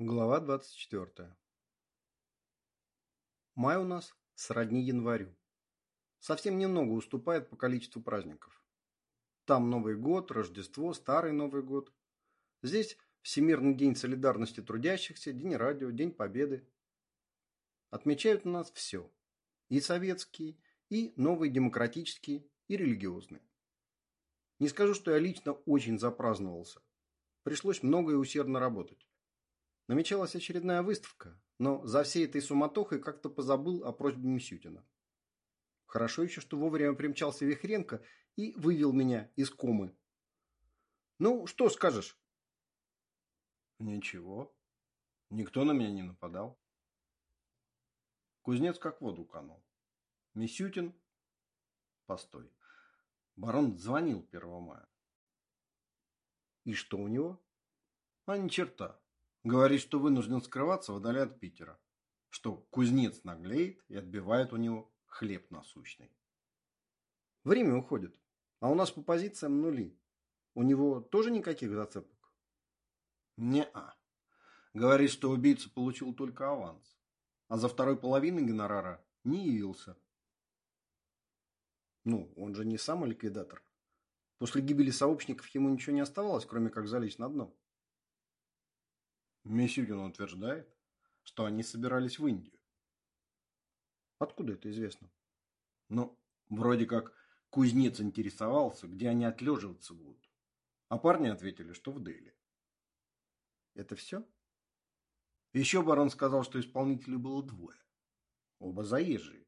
Глава 24. Май у нас сродни январю. Совсем немного уступает по количеству праздников. Там Новый год, Рождество, Старый Новый год. Здесь Всемирный день солидарности трудящихся, День радио, День Победы. Отмечают у нас все. И советские, и новые демократические, и религиозные. Не скажу, что я лично очень запраздновался. Пришлось много и усердно работать. Намечалась очередная выставка, но за всей этой суматохой как-то позабыл о просьбе Мисютина. Хорошо еще, что вовремя примчался Вихренко и вывел меня из комы. «Ну, что скажешь?» «Ничего. Никто на меня не нападал. Кузнец как воду канул. Мисютин...» «Постой. Барон звонил 1 мая». «И что у него?» «А ни черта. Говорит, что вынужден скрываться вдали от Питера. Что кузнец наглеет и отбивает у него хлеб насущный. Время уходит. А у нас по позициям нули. У него тоже никаких зацепок? Не-а. Говорит, что убийца получил только аванс. А за второй половиной гонорара не явился. Ну, он же не сам ликвидатор. После гибели сообщников ему ничего не оставалось, кроме как залезть на дно. Мисюгин утверждает, что они собирались в Индию. Откуда это известно? Ну, вроде как кузнец интересовался, где они отлеживаться будут. А парни ответили, что в Дели. Это все? Еще барон сказал, что исполнителей было двое. Оба заезжие.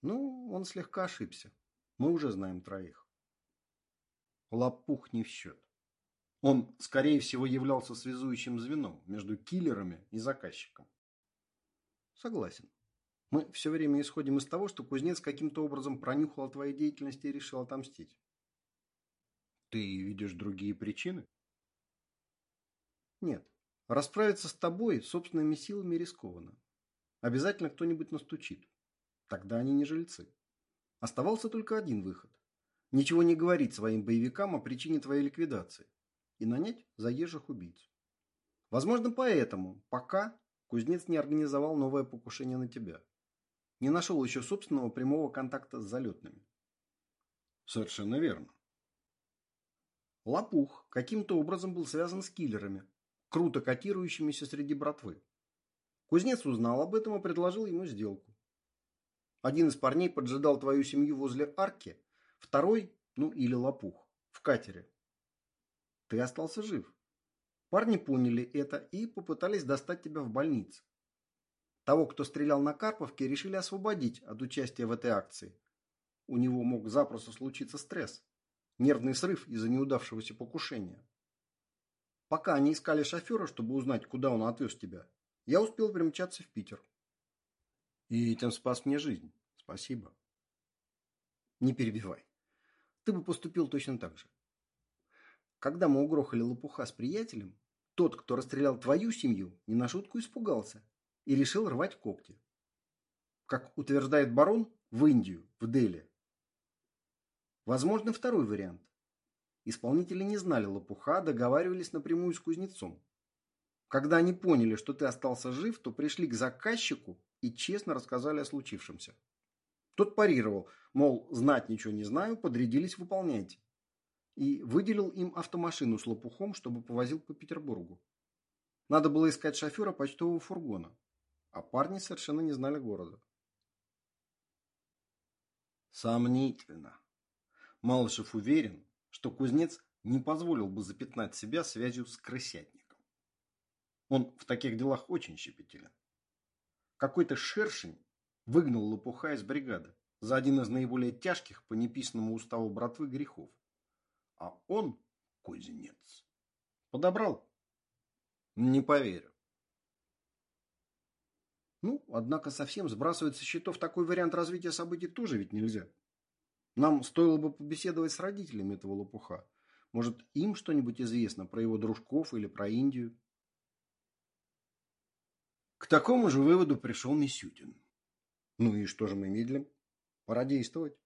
Ну, он слегка ошибся. Мы уже знаем троих. Лопух не в счет. Он, скорее всего, являлся связующим звеном между киллерами и заказчиком. Согласен. Мы все время исходим из того, что кузнец каким-то образом пронюхал о твоей деятельности и решил отомстить. Ты видишь другие причины? Нет. Расправиться с тобой собственными силами рискованно. Обязательно кто-нибудь настучит. Тогда они не жильцы. Оставался только один выход. Ничего не говорить своим боевикам о причине твоей ликвидации и нанять заезжих убийц. Возможно, поэтому пока кузнец не организовал новое покушение на тебя. Не нашел еще собственного прямого контакта с залетными. Совершенно верно. Лопух каким-то образом был связан с киллерами, круто котирующимися среди братвы. Кузнец узнал об этом и предложил ему сделку. Один из парней поджидал твою семью возле арки, второй, ну или лопух, в катере. Ты остался жив. Парни поняли это и попытались достать тебя в больнице. Того, кто стрелял на Карповке, решили освободить от участия в этой акции. У него мог запросто случиться стресс. Нервный срыв из-за неудавшегося покушения. Пока они искали шофера, чтобы узнать, куда он отвез тебя, я успел примчаться в Питер. И этим спас мне жизнь. Спасибо. Не перебивай. Ты бы поступил точно так же. Когда мы угрохали лопуха с приятелем, тот, кто расстрелял твою семью, не на шутку испугался и решил рвать когти. Как утверждает барон, в Индию, в Дели. Возможно, второй вариант. Исполнители не знали лопуха, договаривались напрямую с кузнецом. Когда они поняли, что ты остался жив, то пришли к заказчику и честно рассказали о случившемся. Тот парировал, мол, знать ничего не знаю, подрядились выполняйте и выделил им автомашину с лопухом, чтобы повозил по Петербургу. Надо было искать шофера почтового фургона, а парни совершенно не знали города. Сомнительно. Малышев уверен, что кузнец не позволил бы запятнать себя связью с крысятником. Он в таких делах очень щепетилен. Какой-то шершень выгнал лопуха из бригады за один из наиболее тяжких по неписанному уставу братвы грехов а он, кузнец, подобрал. Не поверю. Ну, однако совсем сбрасывать со счетов такой вариант развития событий тоже ведь нельзя. Нам стоило бы побеседовать с родителями этого лопуха. Может, им что-нибудь известно про его дружков или про Индию? К такому же выводу пришел Мисютин. Ну и что же мы медлим? Пора действовать.